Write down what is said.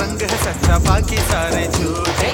रंग है सच्चा बाकी सारे झूठे।